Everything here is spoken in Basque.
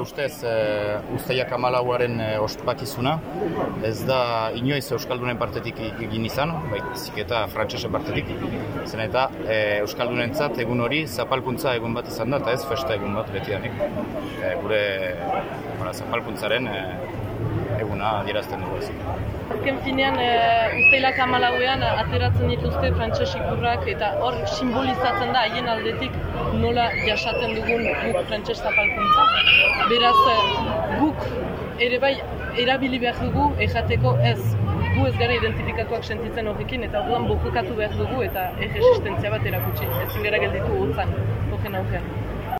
gure ustez e, Uztaiak amalauaren e, ospakizuna ez da inoiz Euskaldunen partetik egin izan, baizik eta frantsesen partetik. Zen eta e, Euskaldunentzat egun hori zapalkuntza egun bat izan da eta ez festa egun bat beti E, gure bueno, zapalkuntzaren e, eguna adierazten dugu ezik. Azken finean, e, usteilak amalauean ateratzen dituzte frantses ikurrak eta hor simbolizatzen da haien aldetik nola jasaten dugun guk frantses zapalkuntza. Beraz, e, guk ere bai erabili behar dugu ejateko ez gu ez gara identifikatuak sentitzen horrekin eta orduan bokokatu behar dugu eta erresistentzia bat erakutsi. Ezin gara gelditu hotzan, horren aurrean.